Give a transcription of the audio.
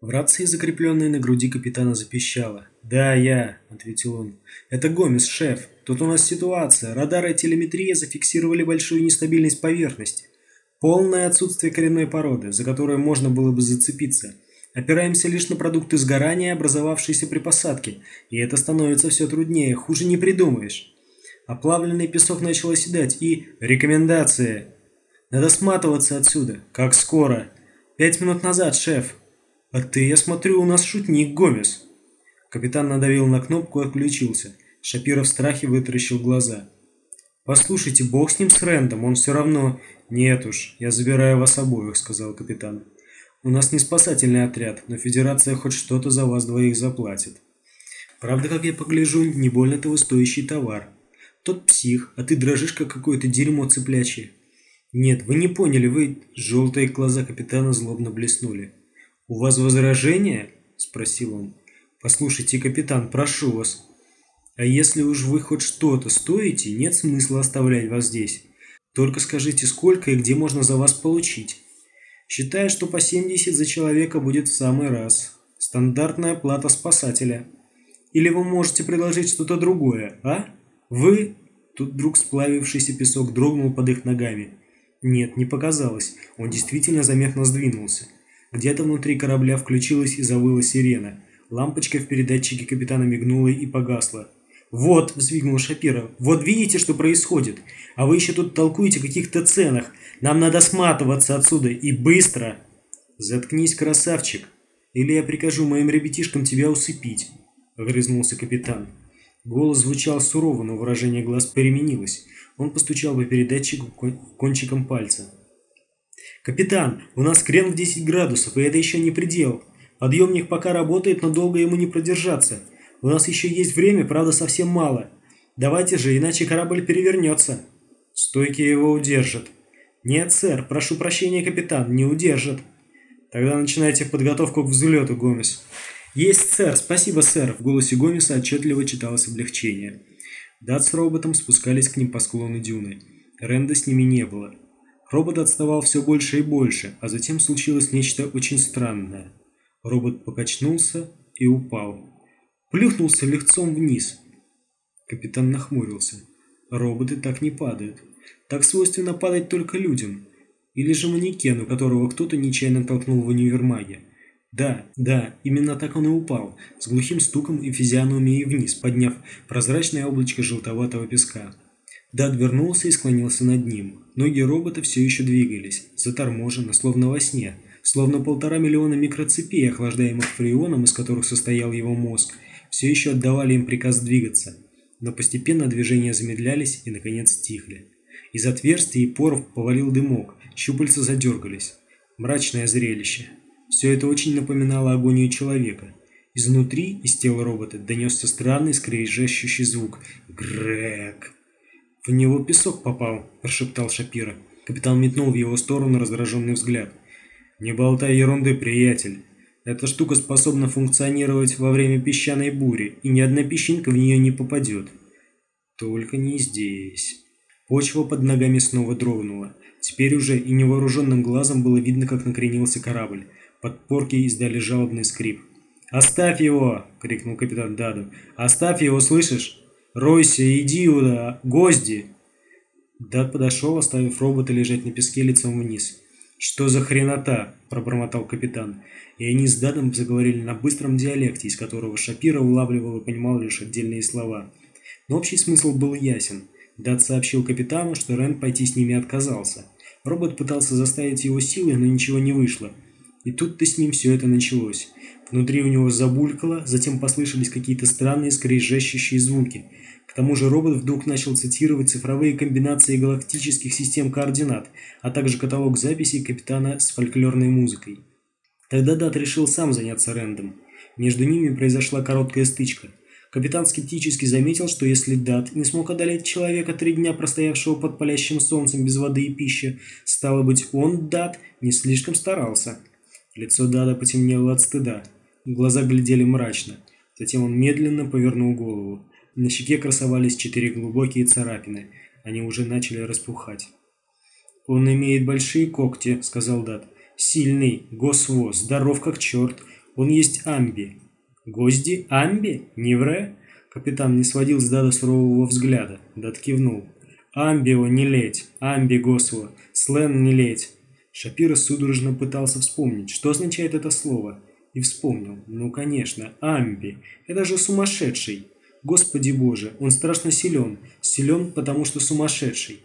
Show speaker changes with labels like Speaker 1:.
Speaker 1: В рации, закрепленной на груди капитана, запищало. «Да, я», — ответил он. «Это Гомес, шеф. Тут у нас ситуация. Радары и телеметрия зафиксировали большую нестабильность поверхности. Полное отсутствие коренной породы, за которую можно было бы зацепиться. Опираемся лишь на продукты сгорания, образовавшиеся при посадке, и это становится все труднее, хуже не придумаешь. Оплавленный песок начал оседать, и... Рекомендация! Надо сматываться отсюда. Как скоро? Пять минут назад, шеф. А ты, я смотрю, у нас шутник, Гомес. Капитан надавил на кнопку и отключился. Шапира в страхе вытаращил глаза. «Послушайте, бог с ним, с Рэндом, он все равно...» «Нет уж, я забираю вас обоих», — сказал капитан. «У нас не спасательный отряд, но Федерация хоть что-то за вас двоих заплатит. Правда, как я погляжу, не больно-то вы стоящий товар. Тот псих, а ты дрожишь, как какое-то дерьмо цыплячье». «Нет, вы не поняли, вы...» Желтые глаза капитана злобно блеснули. «У вас возражения?» – спросил он. «Послушайте, капитан, прошу вас. А если уж вы хоть что-то стоите, нет смысла оставлять вас здесь. Только скажите, сколько и где можно за вас получить. Считаю, что по 70 за человека будет в самый раз. Стандартная плата спасателя. Или вы можете предложить что-то другое, а? Вы...» Тут вдруг сплавившийся песок дрогнул под их ногами. Нет, не показалось. Он действительно заметно сдвинулся. Где-то внутри корабля включилась и завыла сирена. Лампочка в передатчике капитана мигнула и погасла. «Вот!» – взвигнул Шапира. «Вот видите, что происходит? А вы еще тут толкуете о каких-то ценах. Нам надо сматываться отсюда и быстро!» «Заткнись, красавчик, или я прикажу моим ребятишкам тебя усыпить!» – огрызнулся капитан. Голос звучал сурово, но выражение глаз переменилось. Он постучал по передатчику кончиком пальца. «Капитан, у нас крен в 10 градусов, и это еще не предел. Подъемник пока работает, но долго ему не продержаться. У нас еще есть время, правда совсем мало. Давайте же, иначе корабль перевернется». «Стойки его удержат». «Нет, сэр, прошу прощения, капитан, не удержат». «Тогда начинайте подготовку к взлету, Гомес». «Есть, сэр, спасибо, сэр!» В голосе Гомеса отчетливо читалось облегчение. Дат с роботом спускались к ним по склону дюны. Ренда с ними не было. Робот отставал все больше и больше, а затем случилось нечто очень странное. Робот покачнулся и упал. Плюхнулся лицом вниз. Капитан нахмурился. Роботы так не падают. Так свойственно падать только людям. Или же манекену, которого кто-то нечаянно толкнул в универмаге. Да, да, именно так он и упал, с глухим стуком и физиономией вниз, подняв прозрачное облачко желтоватого песка. Дад вернулся и склонился над ним. Ноги робота все еще двигались, заторможенно, словно во сне, словно полтора миллиона микроцепей, охлаждаемых фреоном, из которых состоял его мозг, все еще отдавали им приказ двигаться. Но постепенно движения замедлялись и, наконец, стихли. Из отверстий и поров повалил дымок, щупальца задергались. Мрачное зрелище. Все это очень напоминало агонию человека. Изнутри, из тела робота, донесся странный скрежещущий звук. Грег. «В него песок попал», – прошептал Шапира. Капитан метнул в его сторону раздраженный взгляд. «Не болтай ерунды, приятель. Эта штука способна функционировать во время песчаной бури, и ни одна песчинка в нее не попадет. Только не здесь». Почва под ногами снова дрогнула. Теперь уже и невооруженным глазом было видно, как накренился корабль. Подпорки издали жалобный скрип. «Оставь его!» — крикнул капитан Даду. «Оставь его, слышишь? Ройся, иди сюда, гозди!» Дад подошел, оставив робота лежать на песке лицом вниз. «Что за хренота?» – пробормотал капитан. И они с Дадом заговорили на быстром диалекте, из которого Шапира улавливал и понимал лишь отдельные слова. Но общий смысл был ясен. Дад сообщил капитану, что Рен пойти с ними отказался. Робот пытался заставить его силой, но ничего не вышло. И тут-то с ним все это началось. Внутри у него забулькало, затем послышались какие-то странные скрежещущие звуки. К тому же робот вдруг начал цитировать цифровые комбинации галактических систем координат, а также каталог записей капитана с фольклорной музыкой. Тогда Дат решил сам заняться Рэндом. Между ними произошла короткая стычка. Капитан скептически заметил, что если Дат не смог одолеть человека три дня простоявшего под палящим солнцем без воды и пищи, стало быть, он, Дат, не слишком старался. Лицо Дада потемнело от стыда. Глаза глядели мрачно. Затем он медленно повернул голову. На щеке красовались четыре глубокие царапины. Они уже начали распухать. «Он имеет большие когти», — сказал Дад. «Сильный, госво, здоров как черт. Он есть Амби. Гозди? Амби? Не вре? Капитан не сводил с Дада сурового взгляда. Дад кивнул. «Амбио не леть! Амби госво! Слен не леть!» Шапира судорожно пытался вспомнить, что означает это слово. И вспомнил. Ну, конечно, Амби. Это же сумасшедший. Господи боже, он страшно силен. Силен, потому что сумасшедший.